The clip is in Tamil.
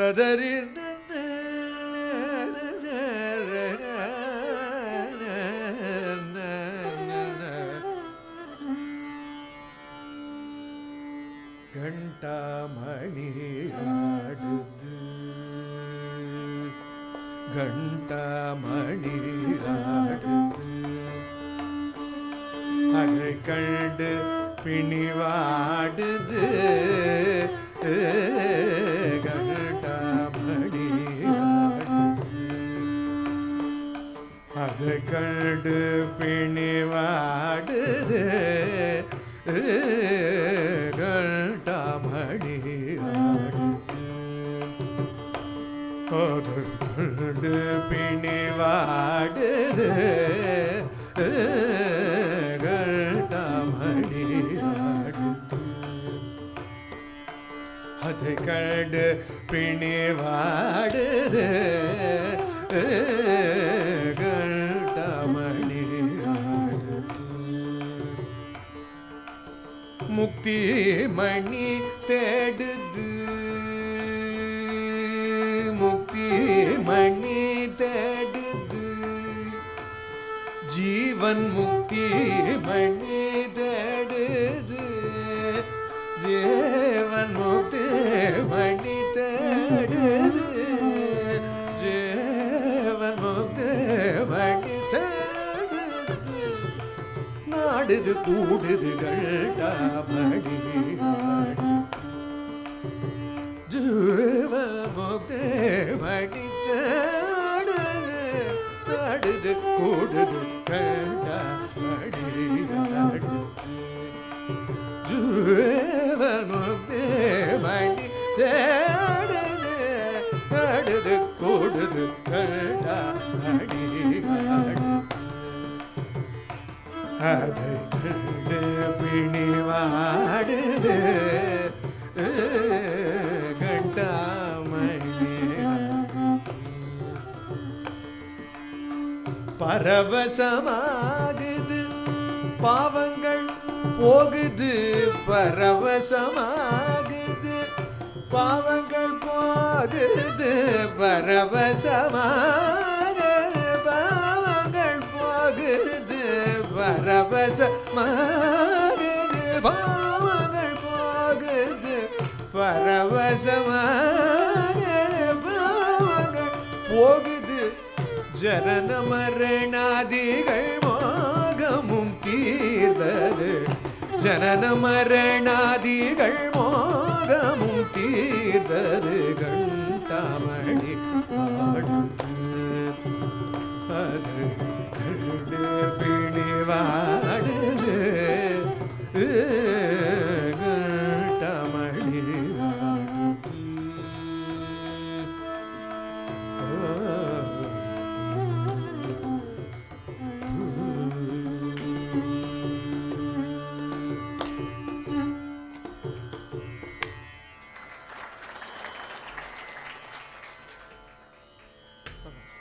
تدري கண்டாமணி ஆடுது. கண்டாமணி ஆடுது. அதை கண்டு பிணிவாடுது. கண்டாமணி ஆடுது. அதை கண்டு பிணிவாடுது. அது கண்டு பிணிவாடுது கண்டாமணி ஆடுது அதை கண்டு பிணிவாடுது ஜீவன் முக்தி மணி தேடுது ஜீவன் முக்தி மணி தேடுது ஜீவன் முக்தி மணி தேடுது நாடுது கூடுது கண்டாமணி. ஜீவமுக்தே மணி தேடுது நாடுது கூடுது கண்டாமணி. கடுது கூடுது கண்டாமணி அதை கண்டு பிணிவாடுது. பரவசமாகுது பாவங்கள் போகுது பரவசமாகுது. பாவங்கள் போகுது பரவசமாக பாவங்கள் போகுது பரவசமாக பாவங்கள் போகுது பரவசமாக பாவங்கள் போகுது. ஜனன மரணாதிகள் மோகமும் தீர்ந்தது. ஜனன மரணாதிகள் மோகமும் தீர்ந்தது கண் தமிழ் Okay.